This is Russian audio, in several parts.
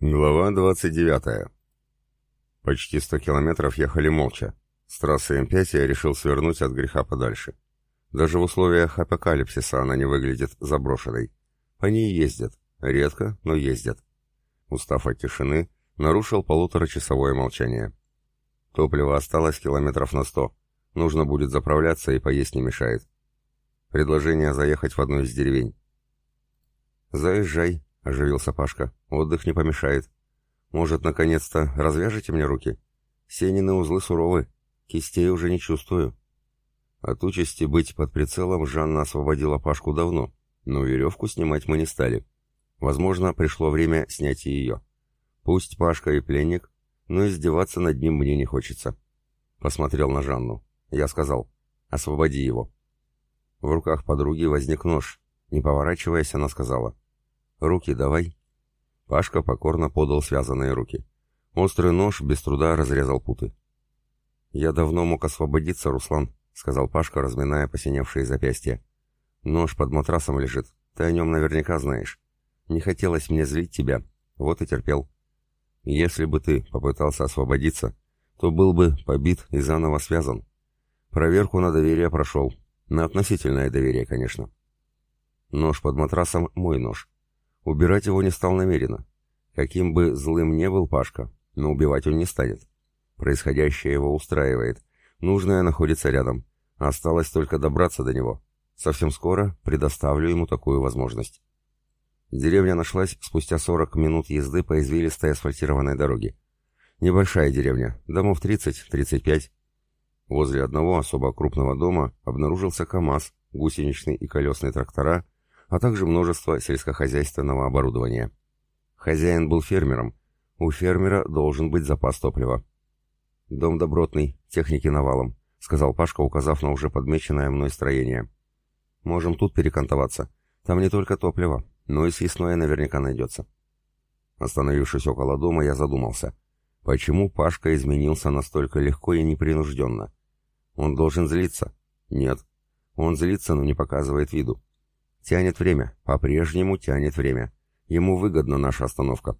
Глава 29. Почти 100 километров ехали молча. С трассы М5 я решил свернуть от греха подальше. Даже в условиях апокалипсиса она не выглядит заброшенной. По ней ездят. Редко, но ездят. Устав от тишины, нарушил полуторачасовое молчание. Топливо осталось километров на сто. Нужно будет заправляться и поесть не мешает. Предложение заехать в одну из деревень. «Заезжай», — оживился Пашка. «Отдых не помешает. Может, наконец-то развяжете мне руки? Сенины узлы суровы, кистей уже не чувствую». От участи быть под прицелом Жанна освободила Пашку давно, но веревку снимать мы не стали. Возможно, пришло время снять и ее. Пусть Пашка и пленник, но издеваться над ним мне не хочется. Посмотрел на Жанну. Я сказал, освободи его. В руках подруги возник нож. Не поворачиваясь, она сказала, «Руки давай». Пашка покорно подал связанные руки. Острый нож без труда разрезал путы. «Я давно мог освободиться, Руслан», — сказал Пашка, разминая посиневшие запястья. «Нож под матрасом лежит. Ты о нем наверняка знаешь. Не хотелось мне злить тебя, вот и терпел. Если бы ты попытался освободиться, то был бы побит и заново связан. Проверку на доверие прошел. На относительное доверие, конечно. Нож под матрасом — мой нож. Убирать его не стал намеренно. Каким бы злым не был Пашка, но убивать он не станет. Происходящее его устраивает. Нужное находится рядом. Осталось только добраться до него. Совсем скоро предоставлю ему такую возможность. Деревня нашлась спустя 40 минут езды по извилистой асфальтированной дороге. Небольшая деревня, домов 30-35. Возле одного особо крупного дома обнаружился КАМАЗ, гусеничный и колесный трактора — а также множество сельскохозяйственного оборудования. Хозяин был фермером. У фермера должен быть запас топлива. «Дом добротный, техники навалом», — сказал Пашка, указав на уже подмеченное мной строение. «Можем тут перекантоваться. Там не только топливо, но и съестное наверняка найдется». Остановившись около дома, я задумался. Почему Пашка изменился настолько легко и непринужденно? Он должен злиться? Нет. Он злится, но не показывает виду. Тянет время, по-прежнему тянет время. Ему выгодна наша остановка.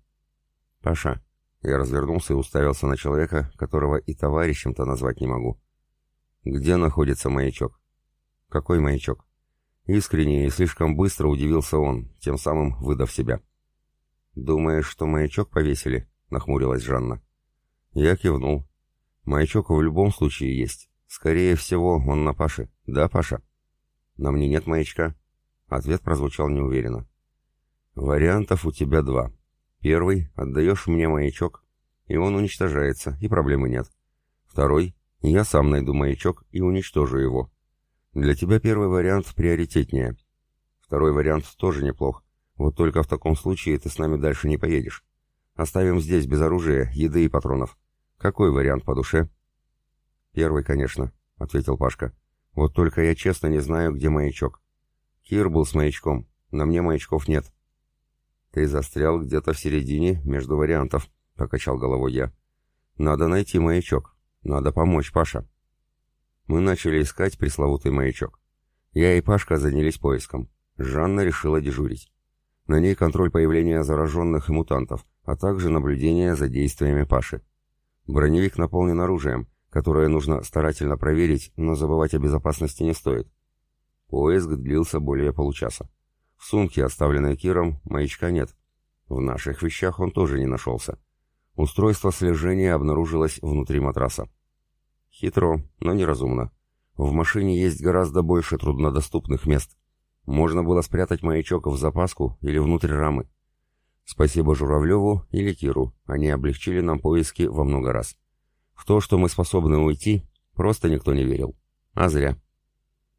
Паша. Я развернулся и уставился на человека, которого и товарищем-то назвать не могу. Где находится маячок? Какой маячок? Искренне и слишком быстро удивился он, тем самым выдав себя. «Думаешь, что маячок повесили?» — нахмурилась Жанна. Я кивнул. «Маячок в любом случае есть. Скорее всего, он на Паше. Да, Паша?» «На мне нет маячка. Ответ прозвучал неуверенно. «Вариантов у тебя два. Первый — отдаешь мне маячок, и он уничтожается, и проблемы нет. Второй — я сам найду маячок и уничтожу его. Для тебя первый вариант приоритетнее. Второй вариант тоже неплох, вот только в таком случае ты с нами дальше не поедешь. Оставим здесь без оружия, еды и патронов. Какой вариант по душе?» «Первый, конечно», — ответил Пашка. «Вот только я честно не знаю, где маячок. Кир был с маячком. На мне маячков нет. Ты застрял где-то в середине между вариантов, покачал головой я. Надо найти маячок. Надо помочь, Паша. Мы начали искать пресловутый маячок. Я и Пашка занялись поиском. Жанна решила дежурить. На ней контроль появления зараженных и мутантов, а также наблюдение за действиями Паши. Броневик наполнен оружием, которое нужно старательно проверить, но забывать о безопасности не стоит. Поиск длился более получаса. В сумке, оставленной Киром, маячка нет. В наших вещах он тоже не нашелся. Устройство слежения обнаружилось внутри матраса. Хитро, но неразумно. В машине есть гораздо больше труднодоступных мест. Можно было спрятать маячок в запаску или внутрь рамы. Спасибо Журавлеву или Киру, они облегчили нам поиски во много раз. В то, что мы способны уйти, просто никто не верил. А зря.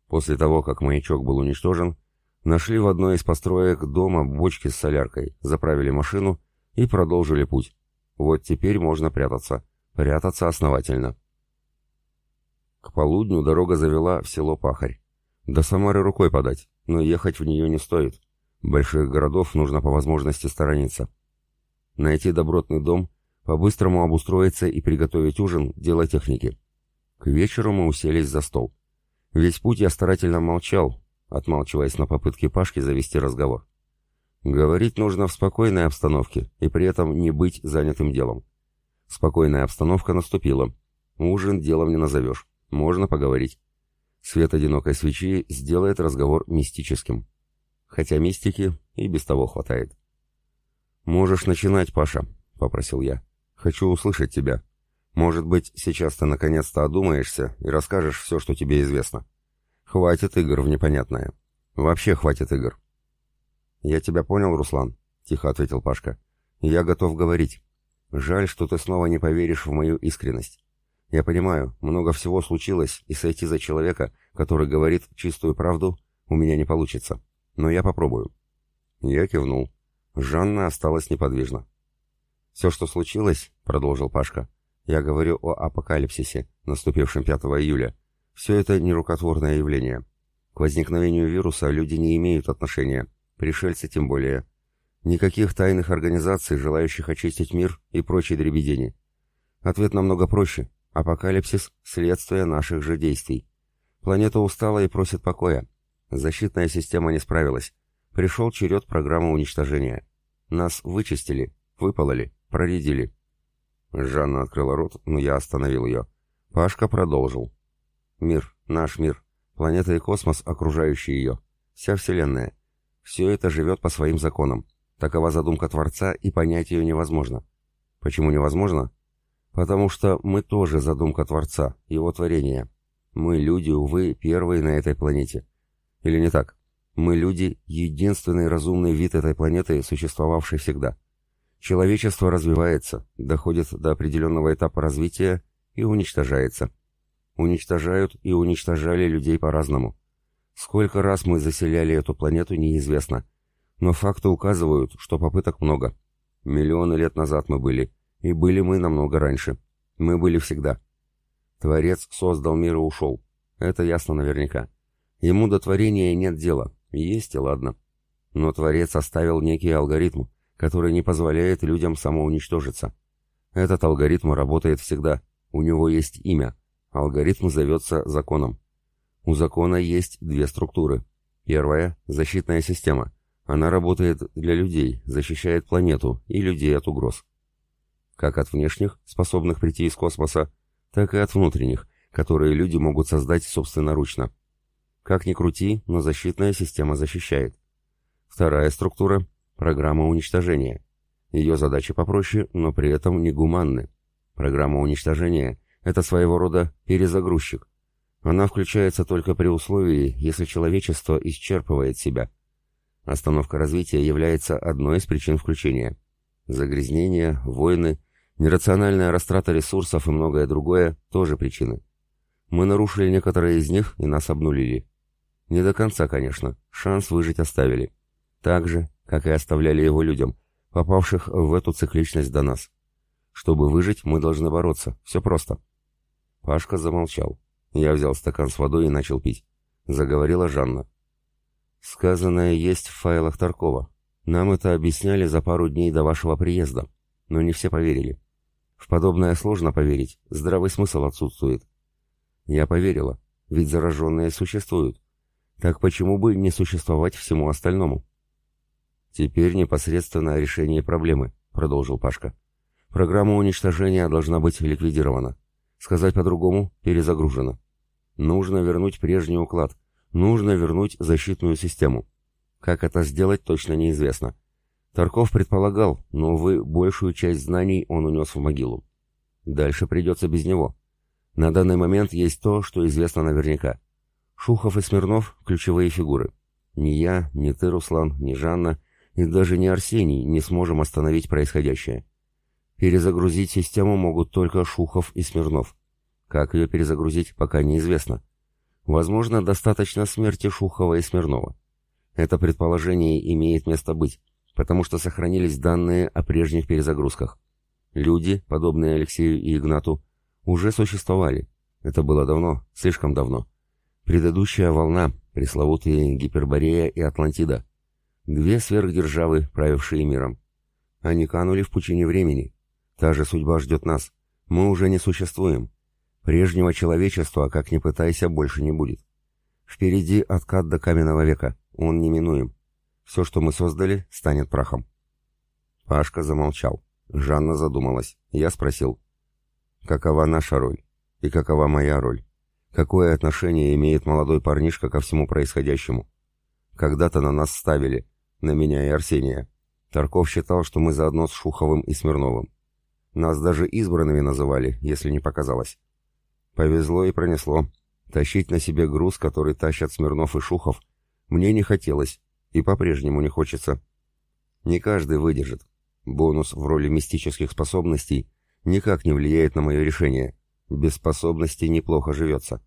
После того, как маячок был уничтожен, нашли в одной из построек дома бочки с соляркой, заправили машину и продолжили путь. Вот теперь можно прятаться. Прятаться основательно. К полудню дорога завела в село Пахарь. До Самары рукой подать, но ехать в нее не стоит. Больших городов нужно по возможности сторониться. Найти добротный дом, по-быстрому обустроиться и приготовить ужин – дело техники. К вечеру мы уселись за стол. Весь путь я старательно молчал, отмалчиваясь на попытки Пашки завести разговор. Говорить нужно в спокойной обстановке и при этом не быть занятым делом. Спокойная обстановка наступила. Ужин делом не назовешь. Можно поговорить. Свет одинокой свечи сделает разговор мистическим. Хотя мистики и без того хватает. «Можешь начинать, Паша», — попросил я. «Хочу услышать тебя. Может быть, сейчас ты наконец-то одумаешься и расскажешь все, что тебе известно. Хватит игр в непонятное. Вообще хватит игр». «Я тебя понял, Руслан», — тихо ответил Пашка. «Я готов говорить. Жаль, что ты снова не поверишь в мою искренность. Я понимаю, много всего случилось, и сойти за человека, который говорит чистую правду, у меня не получится. Но я попробую». Я кивнул. Жанна осталась неподвижна. «Все, что случилось», — продолжил Пашка, — «я говорю о апокалипсисе, наступившем 5 июля. Все это нерукотворное явление. К возникновению вируса люди не имеют отношения, пришельцы тем более. Никаких тайных организаций, желающих очистить мир и прочей дребедени. Ответ намного проще. Апокалипсис — следствие наших же действий. Планета устала и просит покоя. Защитная система не справилась. Пришел черед программы уничтожения. Нас вычистили, выпололи, проредили. Жанна открыла рот, но я остановил ее. Пашка продолжил. Мир, наш мир, планета и космос, окружающий ее, вся Вселенная. Все это живет по своим законам. Такова задумка Творца, и понять ее невозможно. Почему невозможно? Потому что мы тоже задумка Творца, его творения. Мы, люди, увы, первые на этой планете. Или не так? Мы, люди, единственный разумный вид этой планеты, существовавший всегда. Человечество развивается, доходит до определенного этапа развития и уничтожается. Уничтожают и уничтожали людей по-разному. Сколько раз мы заселяли эту планету, неизвестно. Но факты указывают, что попыток много. Миллионы лет назад мы были, и были мы намного раньше. Мы были всегда. Творец создал мир и ушел. Это ясно наверняка. Ему до творения нет дела, есть и ладно. Но Творец оставил некий алгоритм, который не позволяет людям самоуничтожиться. Этот алгоритм работает всегда. У него есть имя. Алгоритм зовется законом. У закона есть две структуры. Первая – защитная система. Она работает для людей, защищает планету и людей от угроз. Как от внешних, способных прийти из космоса, так и от внутренних, которые люди могут создать собственноручно. Как ни крути, но защитная система защищает. Вторая структура – программа уничтожения. Ее задачи попроще, но при этом не гуманны. Программа уничтожения – это своего рода перезагрузчик. Она включается только при условии, если человечество исчерпывает себя. Остановка развития является одной из причин включения. Загрязнение, войны, нерациональная растрата ресурсов и многое другое – тоже причины. Мы нарушили некоторые из них и нас обнулили. Не до конца, конечно, шанс выжить оставили. Так же, как и оставляли его людям, попавших в эту цикличность до нас. Чтобы выжить, мы должны бороться. Все просто. Пашка замолчал. Я взял стакан с водой и начал пить. Заговорила Жанна. Сказанное есть в файлах Таркова. Нам это объясняли за пару дней до вашего приезда, но не все поверили. В подобное сложно поверить, здравый смысл отсутствует. Я поверила, ведь зараженные существуют. Так почему бы не существовать всему остальному? Теперь непосредственно решение проблемы, продолжил Пашка. Программа уничтожения должна быть ликвидирована. Сказать по-другому, перезагружена. Нужно вернуть прежний уклад. Нужно вернуть защитную систему. Как это сделать, точно неизвестно. Тарков предполагал, но, увы, большую часть знаний он унес в могилу. Дальше придется без него. На данный момент есть то, что известно наверняка. Шухов и Смирнов – ключевые фигуры. Ни я, ни ты, Руслан, ни Жанна, и даже не Арсений не сможем остановить происходящее. Перезагрузить систему могут только Шухов и Смирнов. Как ее перезагрузить, пока неизвестно. Возможно, достаточно смерти Шухова и Смирнова. Это предположение имеет место быть, потому что сохранились данные о прежних перезагрузках. Люди, подобные Алексею и Игнату, уже существовали. Это было давно, слишком давно. Предыдущая волна, пресловутые Гиперборея и Атлантида. Две сверхдержавы, правившие миром. Они канули в пучине времени. Та же судьба ждет нас. Мы уже не существуем. Прежнего человечества, как ни пытайся, больше не будет. Впереди откат до каменного века. Он неминуем. Все, что мы создали, станет прахом. Пашка замолчал. Жанна задумалась. Я спросил. Какова наша роль? И какова моя роль? Какое отношение имеет молодой парнишка ко всему происходящему? Когда-то на нас ставили, на меня и Арсения. Тарков считал, что мы заодно с Шуховым и Смирновым. Нас даже избранными называли, если не показалось. Повезло и пронесло. Тащить на себе груз, который тащат Смирнов и Шухов, мне не хотелось, и по-прежнему не хочется. Не каждый выдержит. Бонус в роли мистических способностей никак не влияет на мое решение. Без способностей неплохо живется.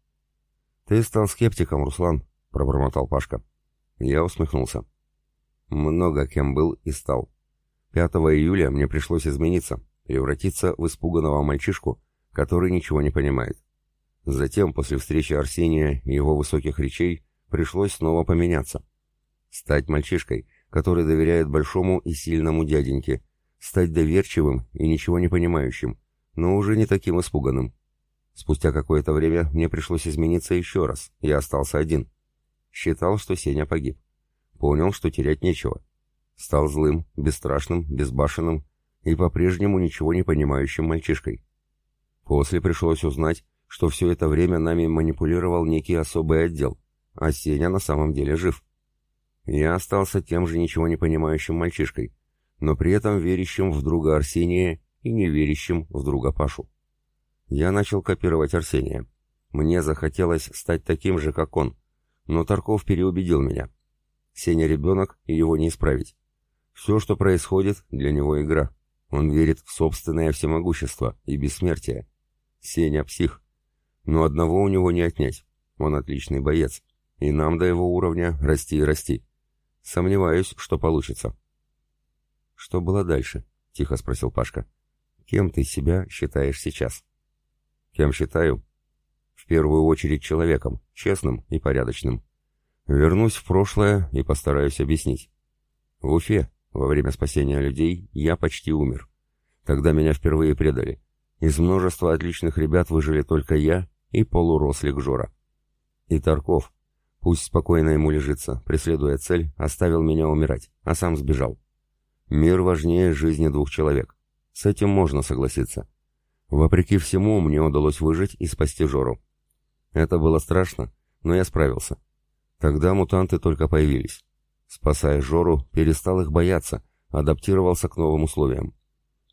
«Ты стал скептиком, Руслан», — пробормотал Пашка. Я усмехнулся. Много кем был и стал. 5 июля мне пришлось измениться, превратиться в испуганного мальчишку, который ничего не понимает. Затем, после встречи Арсения и его высоких речей, пришлось снова поменяться. Стать мальчишкой, который доверяет большому и сильному дяденьке, стать доверчивым и ничего не понимающим, но уже не таким испуганным. Спустя какое-то время мне пришлось измениться еще раз, я остался один. Считал, что Сеня погиб. Понял, что терять нечего. Стал злым, бесстрашным, безбашенным и по-прежнему ничего не понимающим мальчишкой. После пришлось узнать, что все это время нами манипулировал некий особый отдел, а Сеня на самом деле жив. Я остался тем же ничего не понимающим мальчишкой, но при этом верящим в друга Арсения и не верящим в друга Пашу. Я начал копировать Арсения. Мне захотелось стать таким же, как он, но Тарков переубедил меня. Сеня ребенок, и его не исправить. Все, что происходит, для него игра. Он верит в собственное всемогущество и бессмертие. Сеня псих. Но одного у него не отнять. Он отличный боец. И нам до его уровня расти и расти. Сомневаюсь, что получится. «Что было дальше?» — тихо спросил Пашка. «Кем ты себя считаешь сейчас?» «Кем считаю?» «В первую очередь человеком, честным и порядочным. Вернусь в прошлое и постараюсь объяснить. В Уфе, во время спасения людей, я почти умер. Тогда меня впервые предали. Из множества отличных ребят выжили только я и полурослик Жора. И Тарков, пусть спокойно ему лежится, преследуя цель, оставил меня умирать, а сам сбежал. Мир важнее жизни двух человек. С этим можно согласиться. Вопреки всему, мне удалось выжить и спасти Жору. Это было страшно, но я справился. Тогда мутанты только появились. Спасая Жору, перестал их бояться, адаптировался к новым условиям.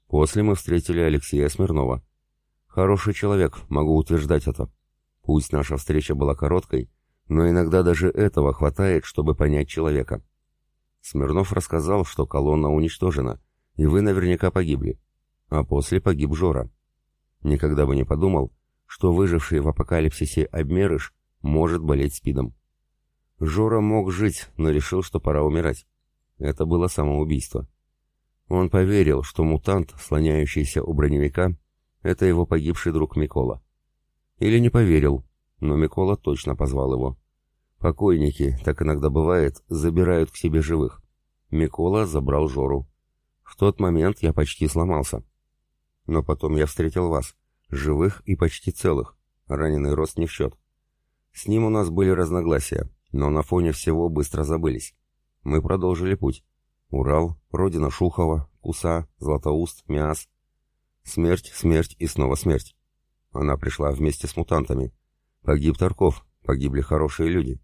После мы встретили Алексея Смирнова. Хороший человек, могу утверждать это. Пусть наша встреча была короткой, но иногда даже этого хватает, чтобы понять человека. Смирнов рассказал, что колонна уничтожена, и вы наверняка погибли. А после погиб Жора. Никогда бы не подумал, что выживший в апокалипсисе обмерыш может болеть спидом. Жора мог жить, но решил, что пора умирать. Это было самоубийство. Он поверил, что мутант, слоняющийся у броневика, это его погибший друг Микола. Или не поверил, но Микола точно позвал его. Покойники, так иногда бывает, забирают к себе живых. Микола забрал Жору. В тот момент я почти сломался. Но потом я встретил вас, живых и почти целых. Раненый рост не в счет. С ним у нас были разногласия, но на фоне всего быстро забылись. Мы продолжили путь. Урал, родина Шухова, Куса, Златоуст, Миас. Смерть, смерть и снова смерть. Она пришла вместе с мутантами. Погиб Тарков, погибли хорошие люди.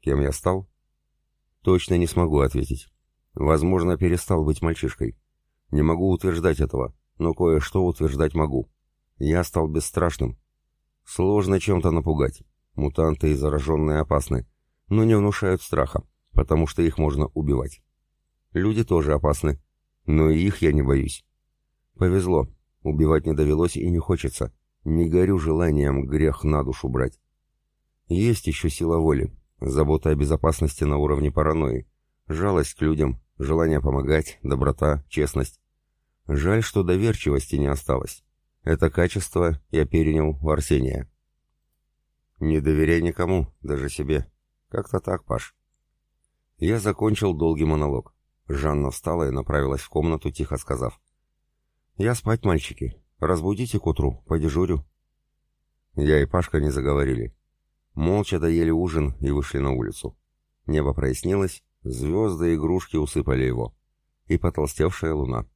Кем я стал? Точно не смогу ответить. Возможно, перестал быть мальчишкой. Не могу утверждать этого, но кое-что утверждать могу. Я стал бесстрашным. Сложно чем-то напугать. Мутанты и зараженные опасны, но не внушают страха, потому что их можно убивать. Люди тоже опасны, но и их я не боюсь. Повезло, убивать не довелось и не хочется. Не горю желанием грех на душу брать. Есть еще сила воли, забота о безопасности на уровне паранойи, жалость к людям, желание помогать, доброта, честность. Жаль, что доверчивости не осталось. Это качество я перенял у Арсения. Не доверяй никому, даже себе. Как-то так, Паш. Я закончил долгий монолог. Жанна встала и направилась в комнату, тихо сказав. «Я спать, мальчики. Разбудите к утру, подежурю». Я и Пашка не заговорили. Молча доели ужин и вышли на улицу. Небо прояснилось, Звезды и игрушки усыпали его. И потолстевшая луна.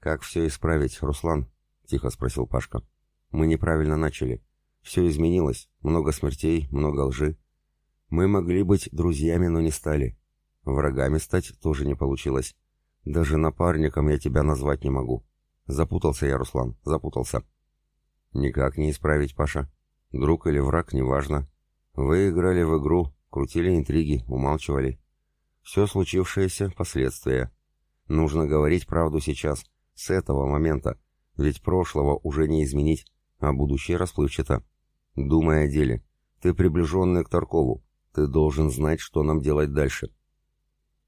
«Как все исправить, Руслан?» — тихо спросил Пашка. «Мы неправильно начали. Все изменилось. Много смертей, много лжи. Мы могли быть друзьями, но не стали. Врагами стать тоже не получилось. Даже напарником я тебя назвать не могу. Запутался я, Руслан, запутался. Никак не исправить, Паша. Друг или враг, неважно. Вы играли в игру, крутили интриги, умалчивали. Все случившееся — последствия. Нужно говорить правду сейчас, с этого момента, ведь прошлого уже не изменить, а будущее расплывчато. Думай о деле. Ты приближенный к Таркову. Ты должен знать, что нам делать дальше.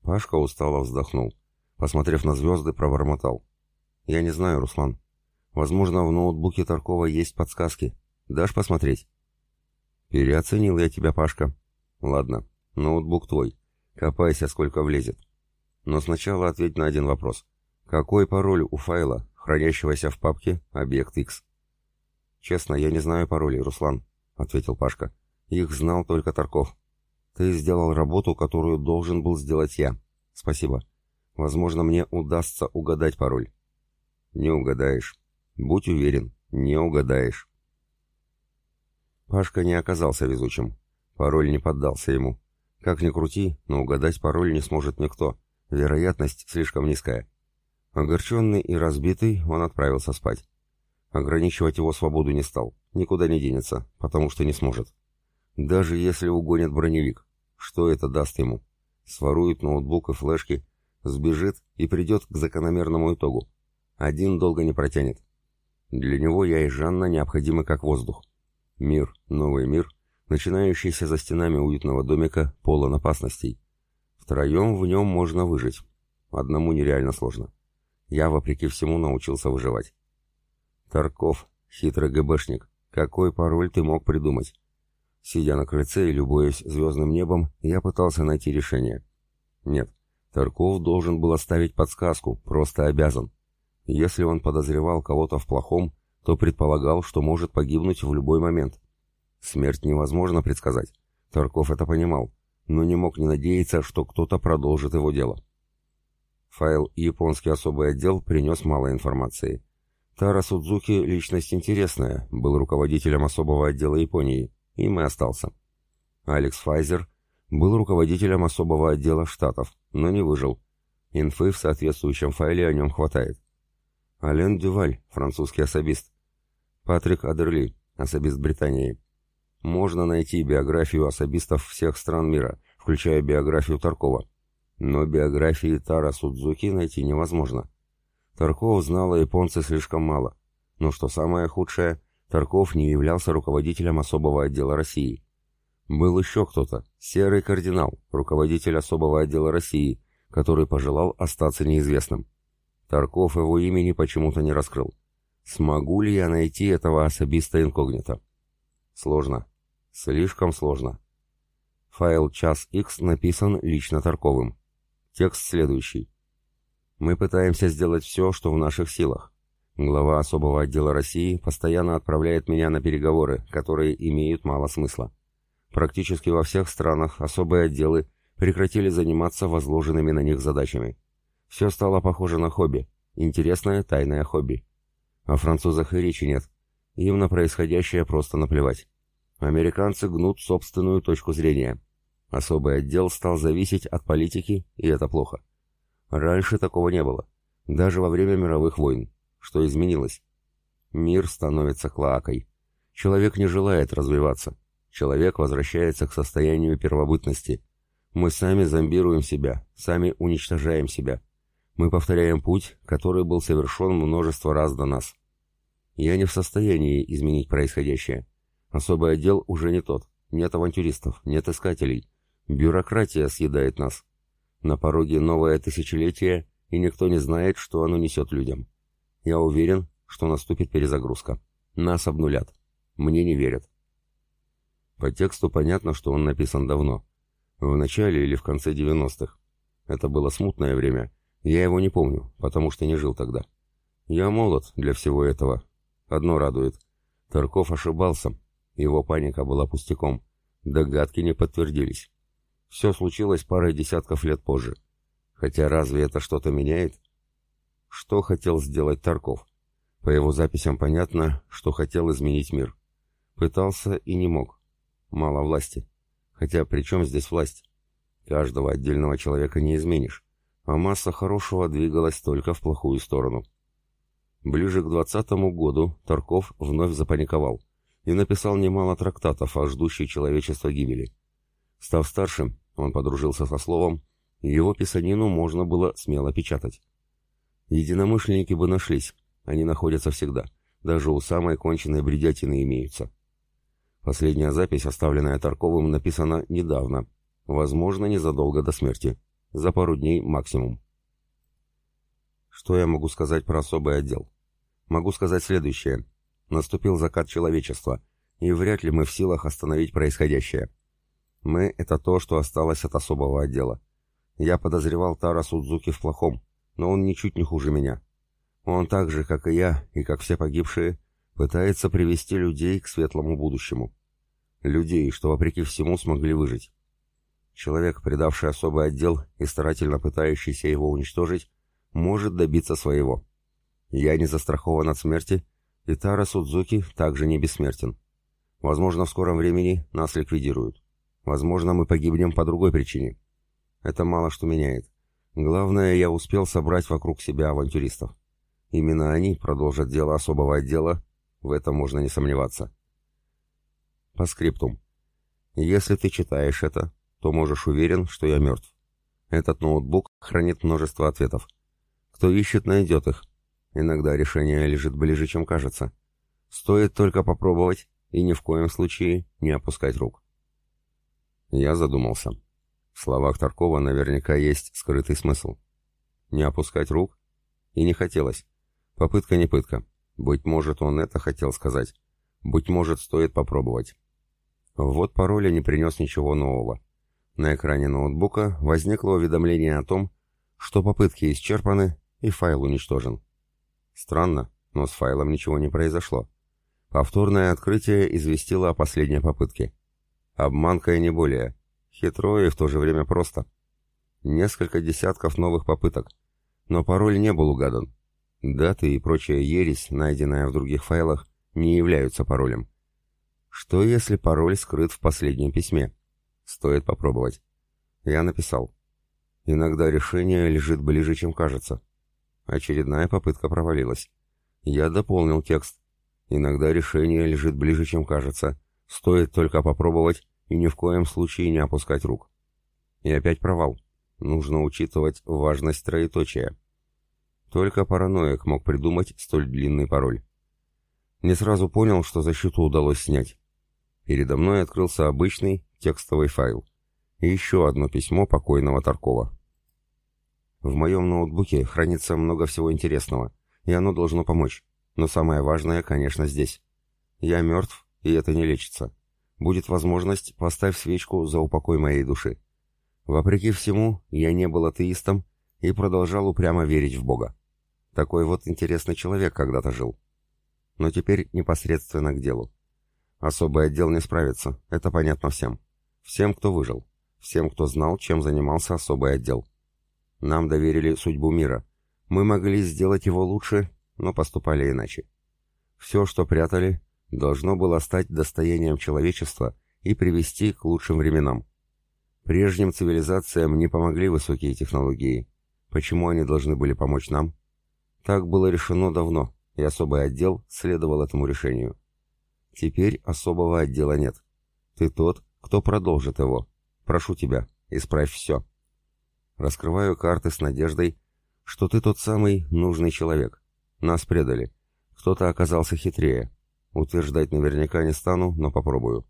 Пашка устало вздохнул. Посмотрев на звезды, пробормотал. «Я не знаю, Руслан. Возможно, в ноутбуке Таркова есть подсказки. Дашь посмотреть?» «Переоценил я тебя, Пашка. Ладно, ноутбук твой. Копайся, сколько влезет. Но сначала ответь на один вопрос. Какой пароль у файла, хранящегося в папке «Объект X»?» «Честно, я не знаю паролей, Руслан», — ответил Пашка. «Их знал только Тарков. Ты сделал работу, которую должен был сделать я. Спасибо. Возможно, мне удастся угадать пароль». «Не угадаешь. Будь уверен, не угадаешь». Пашка не оказался везучим. Пароль не поддался ему. Как ни крути, но угадать пароль не сможет никто. Вероятность слишком низкая. Огорченный и разбитый, он отправился спать. Ограничивать его свободу не стал, никуда не денется, потому что не сможет. Даже если угонят броневик, что это даст ему? Сворует ноутбук и флешки, сбежит и придет к закономерному итогу. Один долго не протянет. Для него я и Жанна необходимы как воздух. Мир, новый мир, начинающийся за стенами уютного домика, полон опасностей. Втроем в нем можно выжить. Одному нереально сложно. Я, вопреки всему, научился выживать. Тарков, хитрый ГБшник, какой пароль ты мог придумать? Сидя на крыльце и любуясь звездным небом, я пытался найти решение. Нет, Тарков должен был оставить подсказку, просто обязан. Если он подозревал кого-то в плохом, то предполагал, что может погибнуть в любой момент. Смерть невозможно предсказать. Тарков это понимал, но не мог не надеяться, что кто-то продолжит его дело. Файл «Японский особый отдел» принес мало информации. Тара Судзуки — личность интересная, был руководителем особого отдела Японии, и остался. Алекс Файзер был руководителем особого отдела Штатов, но не выжил. Инфы в соответствующем файле о нем хватает. Ален Дюваль, французский особист. Патрик Адерли, особист Британии. Можно найти биографию особистов всех стран мира, включая биографию Таркова. Но биографии Тара Судзуки найти невозможно. Тарков знал о японце слишком мало. Но что самое худшее, Тарков не являлся руководителем особого отдела России. Был еще кто-то, серый кардинал, руководитель особого отдела России, который пожелал остаться неизвестным. Тарков его имени почему-то не раскрыл. Смогу ли я найти этого особиста инкогнито? Сложно. Слишком сложно. Файл час X написан лично Тарковым. Текст следующий. Мы пытаемся сделать все, что в наших силах. Глава особого отдела России постоянно отправляет меня на переговоры, которые имеют мало смысла. Практически во всех странах особые отделы прекратили заниматься возложенными на них задачами. Все стало похоже на хобби, интересное тайное хобби. О французах и речи нет. Им на происходящее просто наплевать. Американцы гнут собственную точку зрения. Особый отдел стал зависеть от политики, и это плохо. Раньше такого не было. Даже во время мировых войн. Что изменилось? Мир становится клоакой. Человек не желает развиваться. Человек возвращается к состоянию первобытности. Мы сами зомбируем себя, сами уничтожаем себя. Мы повторяем путь, который был совершен множество раз до нас. Я не в состоянии изменить происходящее. Особый отдел уже не тот. Нет авантюристов, нет искателей. Бюрократия съедает нас. На пороге новое тысячелетие, и никто не знает, что оно несет людям. Я уверен, что наступит перезагрузка. Нас обнулят. Мне не верят. По тексту понятно, что он написан давно. В начале или в конце 90-х. Это было смутное время. Я его не помню, потому что не жил тогда. Я молод для всего этого. Одно радует. Тарков ошибался. Его паника была пустяком. Догадки не подтвердились. Все случилось парой десятков лет позже. Хотя разве это что-то меняет? Что хотел сделать Тарков? По его записям понятно, что хотел изменить мир. Пытался и не мог. Мало власти. Хотя при чем здесь власть? Каждого отдельного человека не изменишь, а масса хорошего двигалась только в плохую сторону. Ближе к двадцатому году Тарков вновь запаниковал и написал немало трактатов о ждущей человечество гибели. Став старшим, он подружился со словом, и его писанину можно было смело печатать. Единомышленники бы нашлись, они находятся всегда, даже у самой конченной бредятины имеются. Последняя запись, оставленная Тарковым, написана недавно, возможно, незадолго до смерти, за пару дней максимум. Что я могу сказать про особый отдел? Могу сказать следующее. Наступил закат человечества, и вряд ли мы в силах остановить происходящее. Мы — это то, что осталось от особого отдела. Я подозревал Тара Судзуки в плохом, но он ничуть не хуже меня. Он так же, как и я, и как все погибшие, Пытается привести людей к светлому будущему. Людей, что вопреки всему смогли выжить. Человек, предавший особый отдел и старательно пытающийся его уничтожить, может добиться своего. Я не застрахован от смерти, и Тара Судзуки также не бессмертен. Возможно, в скором времени нас ликвидируют. Возможно, мы погибнем по другой причине. Это мало что меняет. Главное, я успел собрать вокруг себя авантюристов. Именно они продолжат дело особого отдела в этом можно не сомневаться. По скриптум. Если ты читаешь это, то можешь уверен, что я мертв. Этот ноутбук хранит множество ответов. Кто ищет, найдет их. Иногда решение лежит ближе, чем кажется. Стоит только попробовать и ни в коем случае не опускать рук. Я задумался. В словах Таркова наверняка есть скрытый смысл. Не опускать рук? И не хотелось. Попытка не пытка. Быть может, он это хотел сказать. Быть может, стоит попробовать. Вот пароля не принес ничего нового. На экране ноутбука возникло уведомление о том, что попытки исчерпаны и файл уничтожен. Странно, но с файлом ничего не произошло. Повторное открытие известило о последней попытке. Обманка и не более. Хитро и в то же время просто. Несколько десятков новых попыток. Но пароль не был угадан. Даты и прочая ересь, найденная в других файлах, не являются паролем. Что если пароль скрыт в последнем письме? Стоит попробовать. Я написал. Иногда решение лежит ближе, чем кажется. Очередная попытка провалилась. Я дополнил текст. Иногда решение лежит ближе, чем кажется. Стоит только попробовать и ни в коем случае не опускать рук. И опять провал. Нужно учитывать важность троеточия. Только параноик мог придумать столь длинный пароль. Не сразу понял, что защиту удалось снять. Передо мной открылся обычный текстовый файл. И еще одно письмо покойного Таркова. В моем ноутбуке хранится много всего интересного, и оно должно помочь. Но самое важное, конечно, здесь. Я мертв, и это не лечится. Будет возможность, поставь свечку за упокой моей души. Вопреки всему, я не был атеистом и продолжал упрямо верить в Бога. Такой вот интересный человек когда-то жил. Но теперь непосредственно к делу. Особый отдел не справится, это понятно всем. Всем, кто выжил. Всем, кто знал, чем занимался особый отдел. Нам доверили судьбу мира. Мы могли сделать его лучше, но поступали иначе. Все, что прятали, должно было стать достоянием человечества и привести к лучшим временам. Прежним цивилизациям не помогли высокие технологии. Почему они должны были помочь нам? Так было решено давно, и особый отдел следовал этому решению. Теперь особого отдела нет. Ты тот, кто продолжит его. Прошу тебя, исправь все. Раскрываю карты с надеждой, что ты тот самый нужный человек. Нас предали. Кто-то оказался хитрее. Утверждать наверняка не стану, но попробую.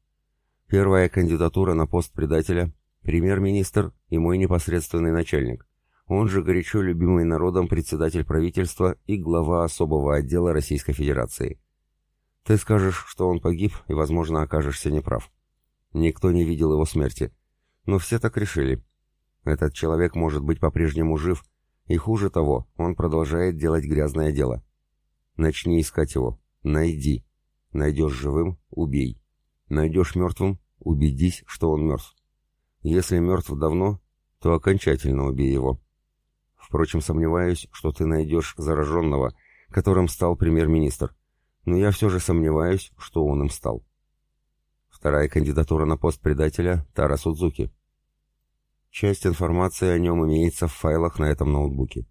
Первая кандидатура на пост предателя — премьер-министр и мой непосредственный начальник он же горячо любимый народом председатель правительства и глава особого отдела Российской Федерации. Ты скажешь, что он погиб, и, возможно, окажешься неправ. Никто не видел его смерти. Но все так решили. Этот человек может быть по-прежнему жив, и хуже того, он продолжает делать грязное дело. Начни искать его. Найди. Найдешь живым — убей. Найдешь мертвым — убедись, что он мертв. Если мертв давно, то окончательно убей его. Впрочем, сомневаюсь, что ты найдешь зараженного, которым стал премьер-министр. Но я все же сомневаюсь, что он им стал. Вторая кандидатура на пост предателя – Тара Судзуки. Часть информации о нем имеется в файлах на этом ноутбуке.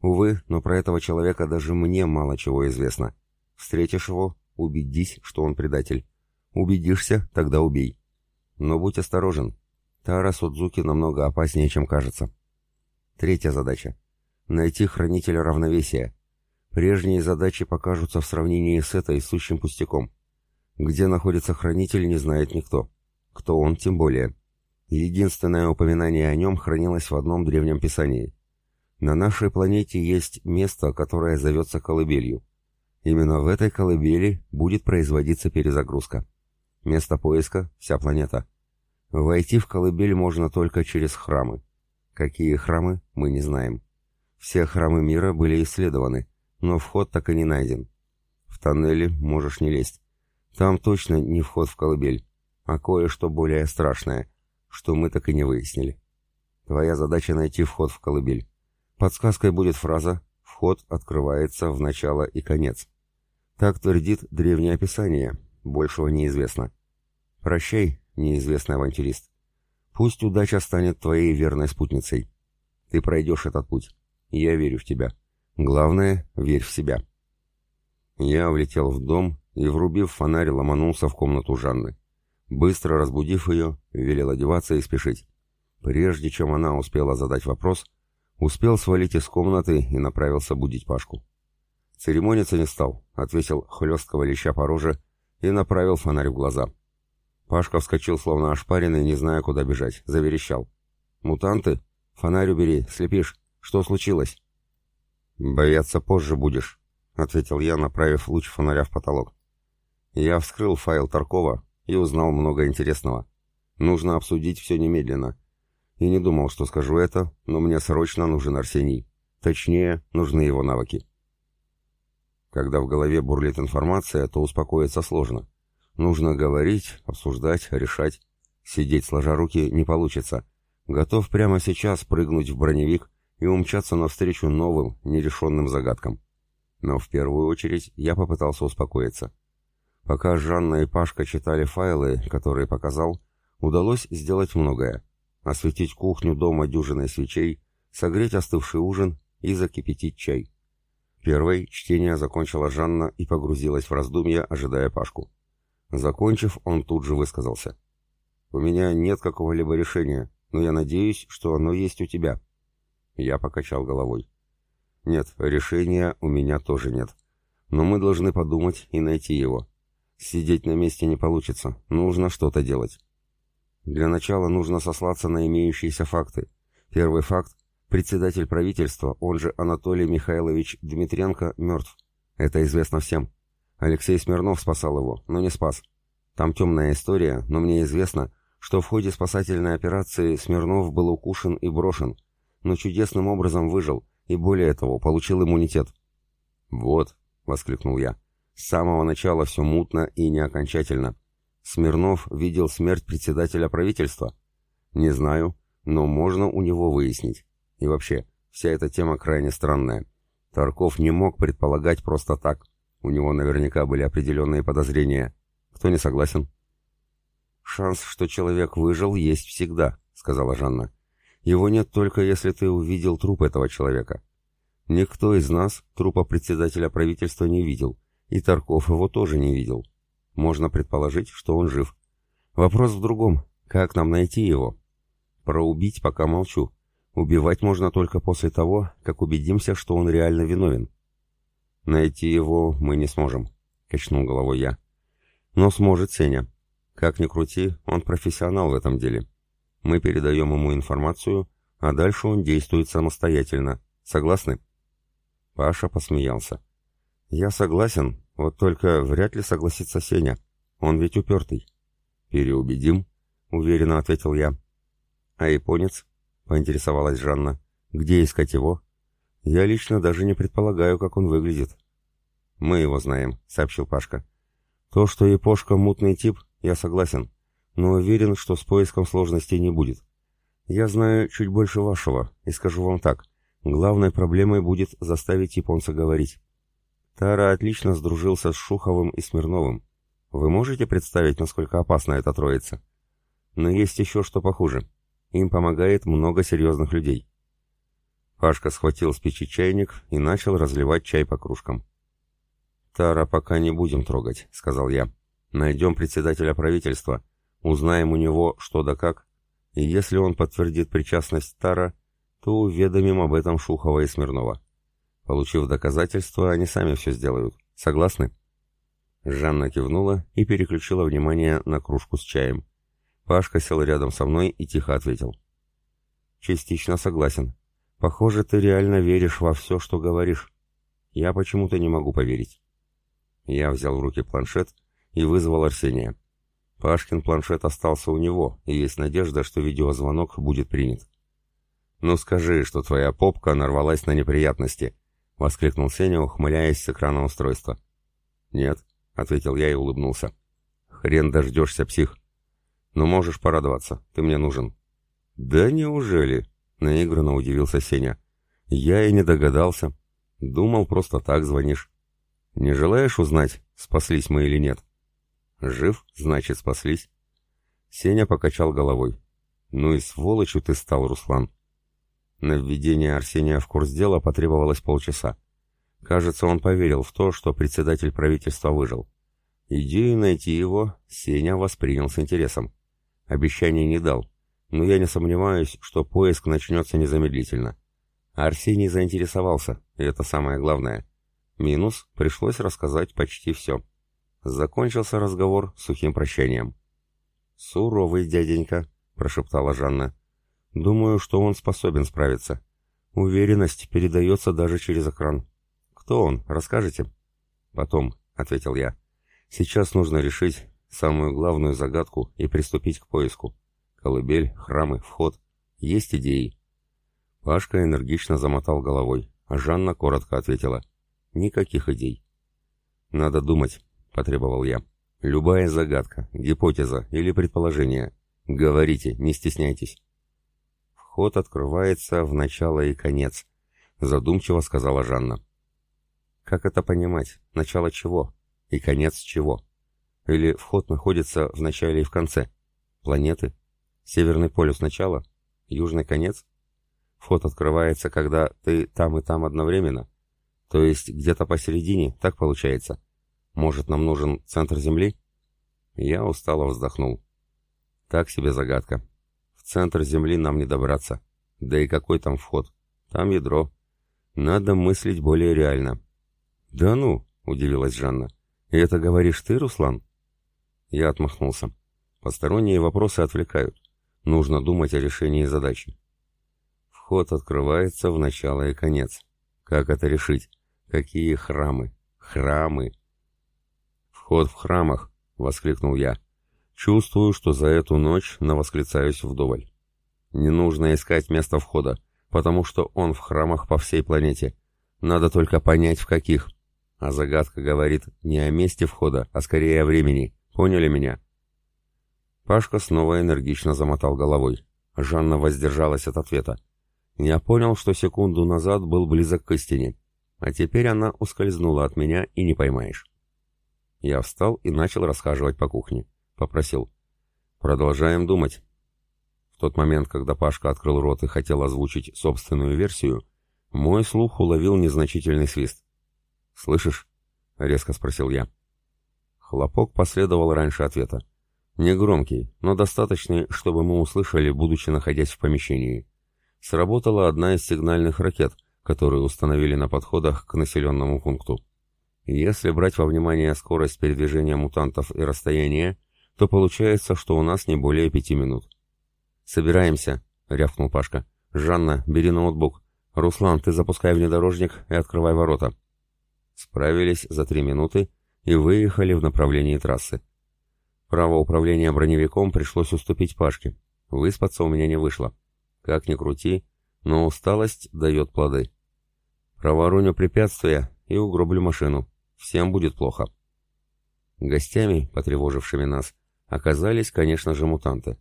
Увы, но про этого человека даже мне мало чего известно. Встретишь его – убедись, что он предатель. Убедишься – тогда убей. Но будь осторожен. Тара Судзуки намного опаснее, чем кажется. Третья задача. Найти хранителя равновесия. Прежние задачи покажутся в сравнении с этой сущим пустяком. Где находится хранитель, не знает никто. Кто он, тем более. Единственное упоминание о нем хранилось в одном древнем писании. На нашей планете есть место, которое зовется колыбелью. Именно в этой колыбели будет производиться перезагрузка. Место поиска – вся планета. Войти в колыбель можно только через храмы. Какие храмы, мы не знаем. Все храмы мира были исследованы, но вход так и не найден. В тоннеле можешь не лезть. Там точно не вход в колыбель, а кое-что более страшное, что мы так и не выяснили. Твоя задача найти вход в колыбель. Подсказкой будет фраза «Вход открывается в начало и конец». Так твердит древнее описание, большего неизвестно. Прощай, неизвестный авантюрист. Пусть удача станет твоей верной спутницей. Ты пройдешь этот путь. Я верю в тебя. Главное, верь в себя. Я влетел в дом и, врубив фонарь, ломанулся в комнату Жанны. Быстро разбудив ее, велел одеваться и спешить. Прежде чем она успела задать вопрос, успел свалить из комнаты и направился будить Пашку. Церемониться не стал, ответил хлесткого леща по роже и направил фонарь в глаза. Пашка вскочил, словно ошпаренный, не зная, куда бежать, заверещал. «Мутанты? Фонарь убери, слепишь. Что случилось?» «Бояться позже будешь», — ответил я, направив луч фонаря в потолок. Я вскрыл файл Таркова и узнал много интересного. Нужно обсудить все немедленно. И не думал, что скажу это, но мне срочно нужен Арсений. Точнее, нужны его навыки. Когда в голове бурлит информация, то успокоиться сложно. Нужно говорить, обсуждать, решать. Сидеть сложа руки не получится. Готов прямо сейчас прыгнуть в броневик и умчаться навстречу новым, нерешенным загадкам. Но в первую очередь я попытался успокоиться. Пока Жанна и Пашка читали файлы, которые показал, удалось сделать многое. Осветить кухню дома дюжиной свечей, согреть остывший ужин и закипятить чай. Первой чтение закончила Жанна и погрузилась в раздумья, ожидая Пашку. Закончив, он тут же высказался. «У меня нет какого-либо решения, но я надеюсь, что оно есть у тебя». Я покачал головой. «Нет, решения у меня тоже нет. Но мы должны подумать и найти его. Сидеть на месте не получится, нужно что-то делать. Для начала нужно сослаться на имеющиеся факты. Первый факт – председатель правительства, он же Анатолий Михайлович Дмитренко, мертв. Это известно всем. Алексей Смирнов спасал его, но не спас. Там темная история, но мне известно, что в ходе спасательной операции Смирнов был укушен и брошен, но чудесным образом выжил, и более того, получил иммунитет. «Вот», — воскликнул я, — с самого начала все мутно и не окончательно. Смирнов видел смерть председателя правительства? Не знаю, но можно у него выяснить. И вообще, вся эта тема крайне странная. Тарков не мог предполагать просто так. У него наверняка были определенные подозрения. Кто не согласен? «Шанс, что человек выжил, есть всегда», — сказала Жанна. «Его нет только если ты увидел труп этого человека. Никто из нас трупа председателя правительства не видел, и Тарков его тоже не видел. Можно предположить, что он жив. Вопрос в другом. Как нам найти его? Про убить пока молчу. Убивать можно только после того, как убедимся, что он реально виновен. Найти его мы не сможем, качнул головой я. Но сможет Сеня. Как ни крути, он профессионал в этом деле. Мы передаем ему информацию, а дальше он действует самостоятельно. Согласны? Паша посмеялся. «Я согласен, вот только вряд ли согласится Сеня. Он ведь упертый». «Переубедим», — уверенно ответил я. «А японец?» — поинтересовалась Жанна. «Где искать его?» «Я лично даже не предполагаю, как он выглядит». «Мы его знаем», — сообщил Пашка. «То, что Япошка мутный тип, я согласен, но уверен, что с поиском сложностей не будет. Я знаю чуть больше вашего, и скажу вам так. Главной проблемой будет заставить японца говорить. Тара отлично сдружился с Шуховым и Смирновым. Вы можете представить, насколько опасна эта троица? Но есть еще что похуже. Им помогает много серьезных людей. Пашка схватил с печи чайник и начал разливать чай по кружкам. «Тара пока не будем трогать», — сказал я. «Найдем председателя правительства, узнаем у него что да как, и если он подтвердит причастность Тара, то уведомим об этом Шухова и Смирнова. Получив доказательства, они сами все сделают. Согласны?» Жанна кивнула и переключила внимание на кружку с чаем. Пашка сел рядом со мной и тихо ответил. «Частично согласен. Похоже, ты реально веришь во все, что говоришь. Я почему-то не могу поверить». Я взял в руки планшет и вызвал Арсения. Пашкин планшет остался у него, и есть надежда, что видеозвонок будет принят. «Ну скажи, что твоя попка нарвалась на неприятности», — воскликнул Сеня, ухмыляясь с экрана устройства. «Нет», — ответил я и улыбнулся. «Хрен дождешься, псих. Но можешь порадоваться, ты мне нужен». «Да неужели?» — наигранно удивился Сеня. «Я и не догадался. Думал, просто так звонишь. Не желаешь узнать, спаслись мы или нет?» «Жив, значит, спаслись». Сеня покачал головой. «Ну и сволочью ты стал, Руслан». На введение Арсения в курс дела потребовалось полчаса. Кажется, он поверил в то, что председатель правительства выжил. Идею найти его Сеня воспринял с интересом. Обещаний не дал, но я не сомневаюсь, что поиск начнется незамедлительно. Арсений заинтересовался, и это самое главное. Минус — пришлось рассказать почти все. Закончился разговор сухим прощанием. «Суровый дяденька», — прошептала Жанна. «Думаю, что он способен справиться. Уверенность передается даже через экран. Кто он, расскажете?» «Потом», — ответил я. «Сейчас нужно решить, самую главную загадку и приступить к поиску. Колыбель, храмы, вход. Есть идеи. Пашка энергично замотал головой, а Жанна коротко ответила. Никаких идей. Надо думать, потребовал я. Любая загадка, гипотеза или предположение. Говорите, не стесняйтесь. Вход открывается в начало и конец, задумчиво сказала Жанна. Как это понимать? Начало чего? И конец чего? Или вход находится в начале и в конце? Планеты? Северный полюс начала? Южный конец? Вход открывается, когда ты там и там одновременно? То есть где-то посередине, так получается? Может, нам нужен центр Земли? Я устало вздохнул. Так себе загадка. В центр Земли нам не добраться. Да и какой там вход? Там ядро. Надо мыслить более реально. Да ну, удивилась Жанна. И это говоришь ты, Руслан? Я отмахнулся. Посторонние вопросы отвлекают. Нужно думать о решении задачи. Вход открывается в начало и конец. Как это решить? Какие храмы? Храмы! Вход в храмах, воскликнул я. Чувствую, что за эту ночь навосклицаюсь вдоволь. Не нужно искать место входа, потому что он в храмах по всей планете. Надо только понять, в каких. А загадка говорит не о месте входа, а скорее о времени. Поняли меня?» Пашка снова энергично замотал головой. Жанна воздержалась от ответа. Я понял, что секунду назад был близок к истине, а теперь она ускользнула от меня и не поймаешь. Я встал и начал расхаживать по кухне. Попросил. «Продолжаем думать». В тот момент, когда Пашка открыл рот и хотел озвучить собственную версию, мой слух уловил незначительный свист. «Слышишь?» — резко спросил я. Хлопок последовал раньше ответа. Негромкий, но достаточный, чтобы мы услышали, будучи находясь в помещении. Сработала одна из сигнальных ракет, которые установили на подходах к населенному пункту. Если брать во внимание скорость передвижения мутантов и расстояние, то получается, что у нас не более пяти минут. «Собираемся», — рявкнул Пашка. «Жанна, бери ноутбук. Руслан, ты запускай внедорожник и открывай ворота». Справились за три минуты, и выехали в направлении трассы. Право управления броневиком пришлось уступить Пашке. Выспаться у меня не вышло. Как ни крути, но усталость дает плоды. Провороню препятствия и угроблю машину. Всем будет плохо. Гостями, потревожившими нас, оказались, конечно же, мутанты.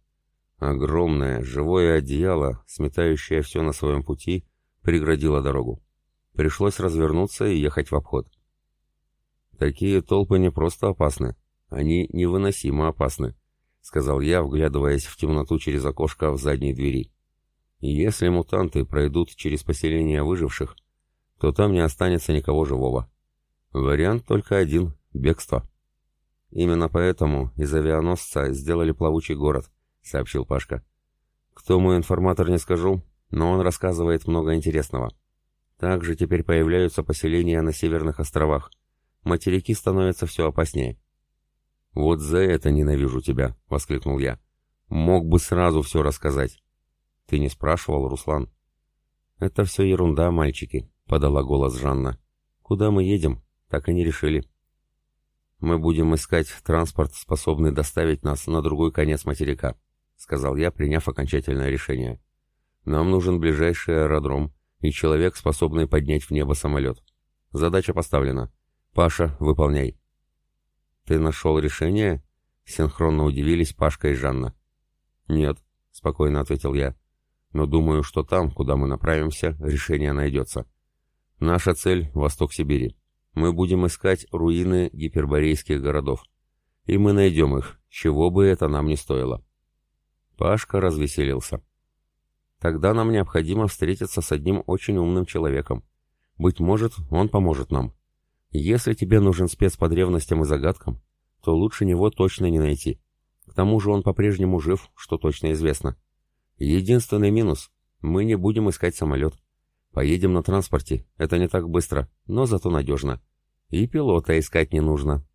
Огромное, живое одеяло, сметающее все на своем пути, преградило дорогу. Пришлось развернуться и ехать в обход. Такие толпы не просто опасны, они невыносимо опасны, сказал я, вглядываясь в темноту через окошко в задней двери. Если мутанты пройдут через поселение выживших, то там не останется никого живого. Вариант только один — бегство. Именно поэтому из авианосца сделали плавучий город, сообщил Пашка. Кто мой информатор, не скажу, но он рассказывает много интересного. Также теперь появляются поселения на северных островах. Материки становятся все опаснее. «Вот за это ненавижу тебя!» — воскликнул я. «Мог бы сразу все рассказать». «Ты не спрашивал, Руслан?» «Это все ерунда, мальчики», — подала голос Жанна. «Куда мы едем? Так и не решили». «Мы будем искать транспорт, способный доставить нас на другой конец материка», — сказал я, приняв окончательное решение. «Нам нужен ближайший аэродром и человек, способный поднять в небо самолет. Задача поставлена. Паша, выполняй». «Ты нашел решение?» — синхронно удивились Пашка и Жанна. «Нет», — спокойно ответил я. «Но думаю, что там, куда мы направимся, решение найдется. Наша цель — восток Сибири. Мы будем искать руины гиперборейских городов. И мы найдем их, чего бы это нам не стоило. Пашка развеселился. Тогда нам необходимо встретиться с одним очень умным человеком. Быть может, он поможет нам. Если тебе нужен спец по древностям и загадкам, то лучше него точно не найти. К тому же он по-прежнему жив, что точно известно. Единственный минус — мы не будем искать самолет. Поедем на транспорте, это не так быстро, но зато надежно. И пилота искать не нужно,